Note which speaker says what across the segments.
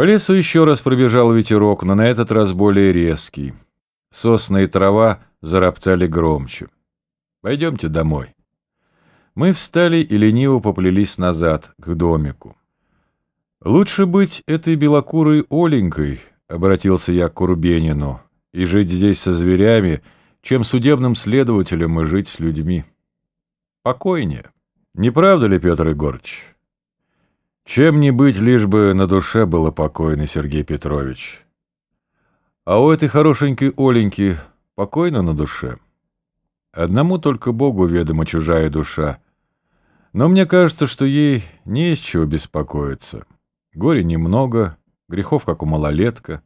Speaker 1: По лесу еще раз пробежал ветерок, но на этот раз более резкий. Сосны и трава зароптали громче. «Пойдемте домой». Мы встали и лениво поплелись назад, к домику. «Лучше быть этой белокурой Оленькой», — обратился я к Курбенину, «и жить здесь со зверями, чем судебным следователем и жить с людьми. Покойнее. Не правда ли, Петр Егорыч?» «Чем не быть, лишь бы на душе было покойно, Сергей Петрович». «А у этой хорошенькой Оленьки покойно на душе?» Одному только Богу ведома чужая душа. Но мне кажется, что ей не из чего беспокоиться. Горе немного, грехов, как у малолетка.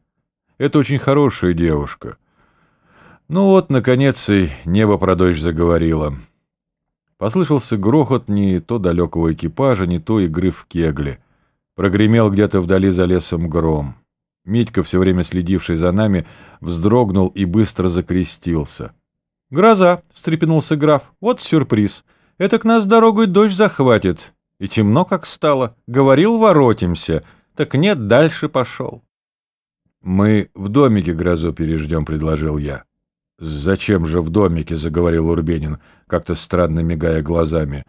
Speaker 1: Это очень хорошая девушка. Ну вот, наконец, и небо про дождь заговорило. Послышался грохот не то далекого экипажа, не то игры в кегли. Прогремел где-то вдали за лесом гром. Митька, все время следивший за нами, вздрогнул и быстро закрестился — «Гроза!» — встрепенулся граф. «Вот сюрприз. Это к нас дорогой дождь захватит. И темно как стало. Говорил, воротимся. Так нет, дальше пошел». «Мы в домике грозу переждем», — предложил я. «Зачем же в домике?» — заговорил Урбенин, как-то странно мигая глазами.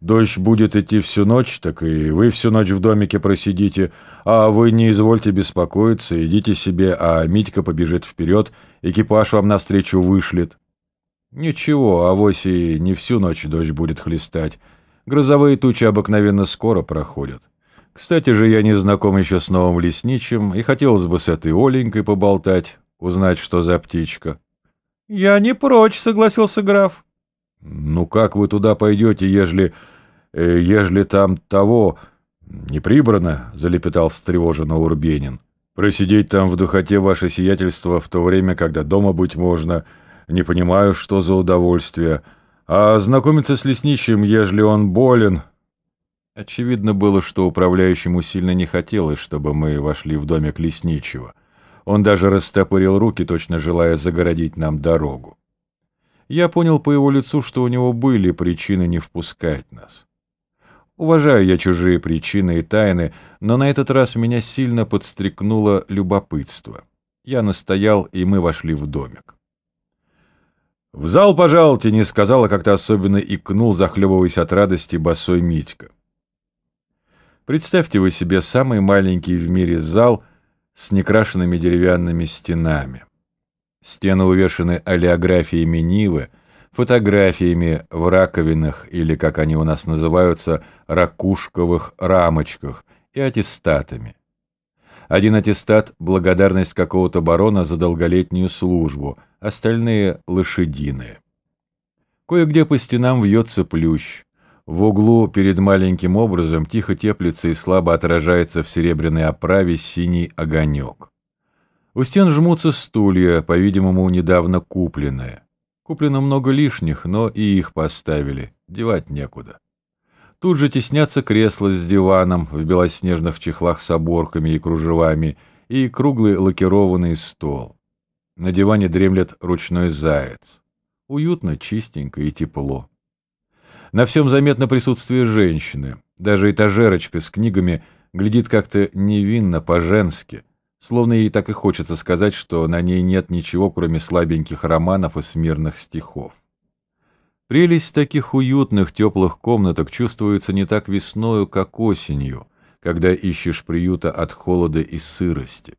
Speaker 1: «Дождь будет идти всю ночь, так и вы всю ночь в домике просидите, а вы не извольте беспокоиться, идите себе, а Митька побежит вперед, экипаж вам навстречу вышлет». Ничего, авось и не всю ночь дождь будет хлестать. Грозовые тучи обыкновенно скоро проходят. Кстати же, я не знаком еще с новым лесничим, и хотелось бы с этой Оленькой поболтать, узнать, что за птичка. — Я не прочь, — согласился граф. — Ну как вы туда пойдете, ежели... Э, ежели там того... не прибрано, — залепетал встревоженно Урбенин. — Просидеть там в духоте ваше сиятельство в то время, когда дома быть можно не понимаю, что за удовольствие. А знакомиться с лесничим, ежели он болен... Очевидно было, что управляющему сильно не хотелось, чтобы мы вошли в домик лесничего. Он даже растопырил руки, точно желая загородить нам дорогу. Я понял по его лицу, что у него были причины не впускать нас. Уважаю я чужие причины и тайны, но на этот раз меня сильно подстрекнуло любопытство. Я настоял, и мы вошли в домик. «В зал, пожалуйте!» — не сказала, как-то особенно икнул, захлебываясь от радости, босой Митька. Представьте вы себе самый маленький в мире зал с некрашенными деревянными стенами. Стены увешаны олеографиями Нивы, фотографиями в раковинах или, как они у нас называются, ракушковых рамочках и аттестатами. Один аттестат – благодарность какого-то барона за долголетнюю службу, остальные – лошадиные. Кое-где по стенам вьется плющ. В углу перед маленьким образом тихо теплится и слабо отражается в серебряной оправе синий огонек. У стен жмутся стулья, по-видимому, недавно купленные. Куплено много лишних, но и их поставили, девать некуда. Тут же теснятся кресла с диваном в белоснежных чехлах с оборками и кружевами и круглый лакированный стол. На диване дремлет ручной заяц. Уютно, чистенько и тепло. На всем заметно присутствие женщины. Даже этажерочка с книгами глядит как-то невинно, по-женски, словно ей так и хочется сказать, что на ней нет ничего, кроме слабеньких романов и смирных стихов. Прелесть таких уютных, теплых комнаток чувствуется не так весною, как осенью, когда ищешь приюта от холода и сырости.